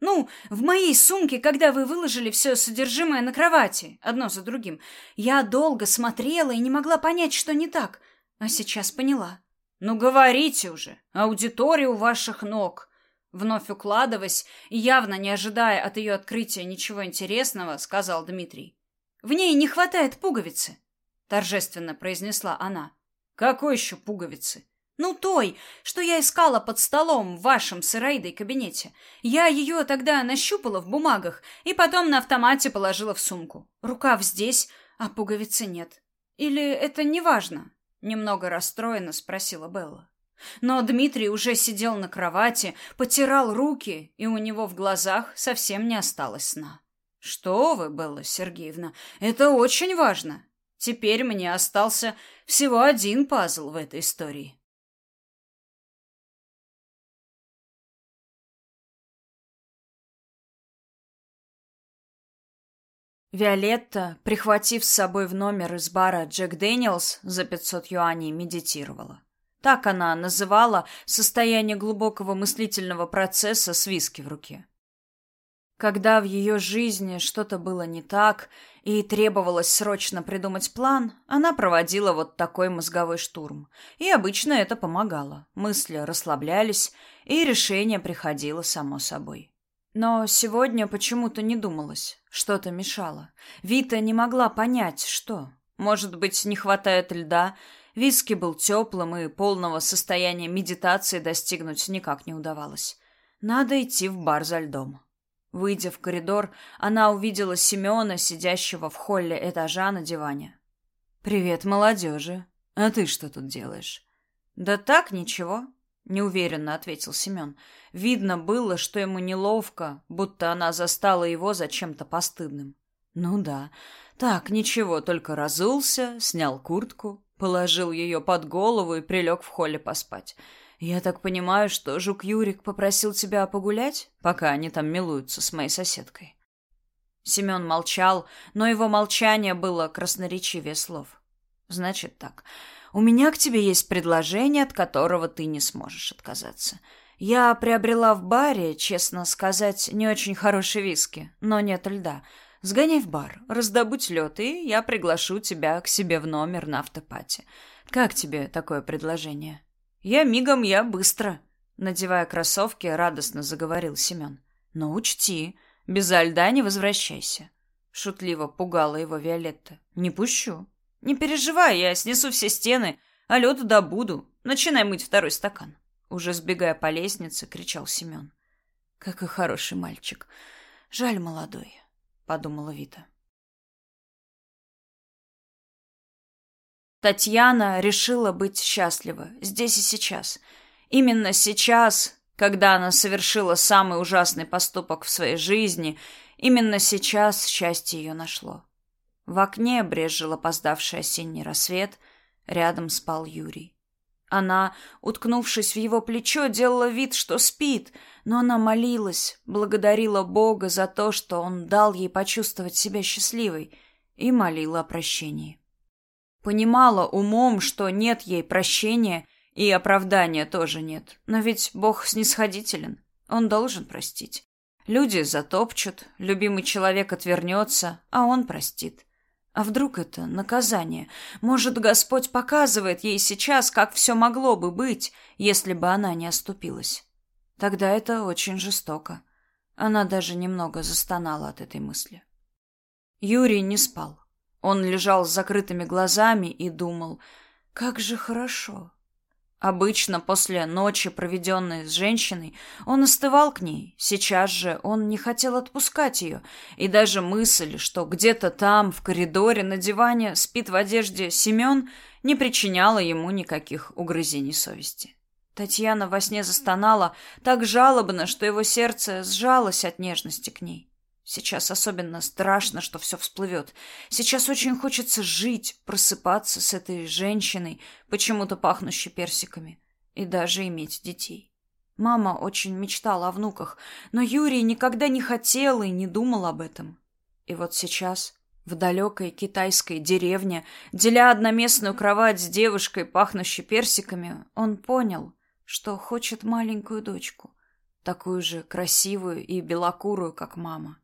Ну, в моей сумке, когда вы выложили все содержимое на кровати, одно за другим. Я долго смотрела и не могла понять, что не так. А сейчас поняла. Ну, говорите уже. Аудитория у ваших ног. Вновь укладываясь и явно не ожидая от ее открытия ничего интересного, сказал Дмитрий. В ней не хватает пуговицы, торжественно произнесла она. Какой еще пуговицы? Ну, той, что я искала под столом в вашем с Ираидой кабинете. Я ее тогда нащупала в бумагах и потом на автомате положила в сумку. Рукав здесь, а пуговицы нет. Или это не важно? Немного расстроенно спросила Белла. Но Дмитрий уже сидел на кровати, потирал руки, и у него в глазах совсем не осталось сна. «Что вы, Белла Сергеевна, это очень важно. Теперь мне остался всего один пазл в этой истории». Виолетта, прихватив с собой в номер из бара Джек Дэниелс за 500 юаней, медитировала. Так она называла состояние глубокого мыслительного процесса с виски в руке. Когда в ее жизни что-то было не так и требовалось срочно придумать план, она проводила вот такой мозговой штурм. И обычно это помогало. Мысли расслаблялись, и решение приходило само собой. Но сегодня почему-то не думалось. Что-то мешало. Вита не могла понять, что. Может быть, не хватает льда. Виски был теплым, и полного состояния медитации достигнуть никак не удавалось. Надо идти в бар за льдом. Выйдя в коридор, она увидела Семена, сидящего в холле этажа на диване. «Привет, молодежи. А ты что тут делаешь?» «Да так, ничего неуверенно ответил Семен. Видно было, что ему неловко, будто она застала его за чем-то постыдным. Ну да. Так, ничего, только разулся, снял куртку, положил ее под голову и прилег в холле поспать. Я так понимаю, что жук Юрик попросил тебя погулять, пока они там милуются с моей соседкой. Семен молчал, но его молчание было красноречивее слов. Значит так. У меня к тебе есть предложение, от которого ты не сможешь отказаться. Я приобрела в баре, честно сказать, не очень хорошие виски, но нет льда. Сгоняй в бар, раздобудь лед, и я приглашу тебя к себе в номер на автопате. Как тебе такое предложение? Я мигом, я быстро. Надевая кроссовки, радостно заговорил Семен. Но учти, без льда не возвращайся. Шутливо пугала его Виолетта. Не пущу. Не переживай, я снесу все стены, а лёду добуду. Начинай мыть второй стакан. Уже сбегая по лестнице, кричал Семен. Какой хороший мальчик. Жаль, молодой, подумала Вита. Татьяна решила быть счастлива здесь и сейчас. Именно сейчас, когда она совершила самый ужасный поступок в своей жизни, именно сейчас счастье ее нашло. В окне брезжил опоздавший осенний рассвет, рядом спал Юрий. Она, уткнувшись в его плечо, делала вид, что спит, но она молилась, благодарила Бога за то, что он дал ей почувствовать себя счастливой, и молила о прощении. Понимала умом, что нет ей прощения, и оправдания тоже нет, но ведь Бог снисходителен, он должен простить. Люди затопчут, любимый человек отвернется, а он простит. А вдруг это наказание? Может, Господь показывает ей сейчас, как все могло бы быть, если бы она не оступилась? Тогда это очень жестоко. Она даже немного застонала от этой мысли. Юрий не спал. Он лежал с закрытыми глазами и думал, как же хорошо, Обычно после ночи, проведенной с женщиной, он остывал к ней. Сейчас же он не хотел отпускать ее, и даже мысль, что где-то там, в коридоре, на диване спит в одежде Семен, не причиняла ему никаких угрызений совести. Татьяна во сне застонала так жалобно, что его сердце сжалось от нежности к ней. Сейчас особенно страшно, что все всплывет. Сейчас очень хочется жить, просыпаться с этой женщиной, почему-то пахнущей персиками, и даже иметь детей. Мама очень мечтала о внуках, но Юрий никогда не хотел и не думал об этом. И вот сейчас, в далекой китайской деревне, деля одноместную кровать с девушкой, пахнущей персиками, он понял, что хочет маленькую дочку. такую же красивую и белокурую, как мама.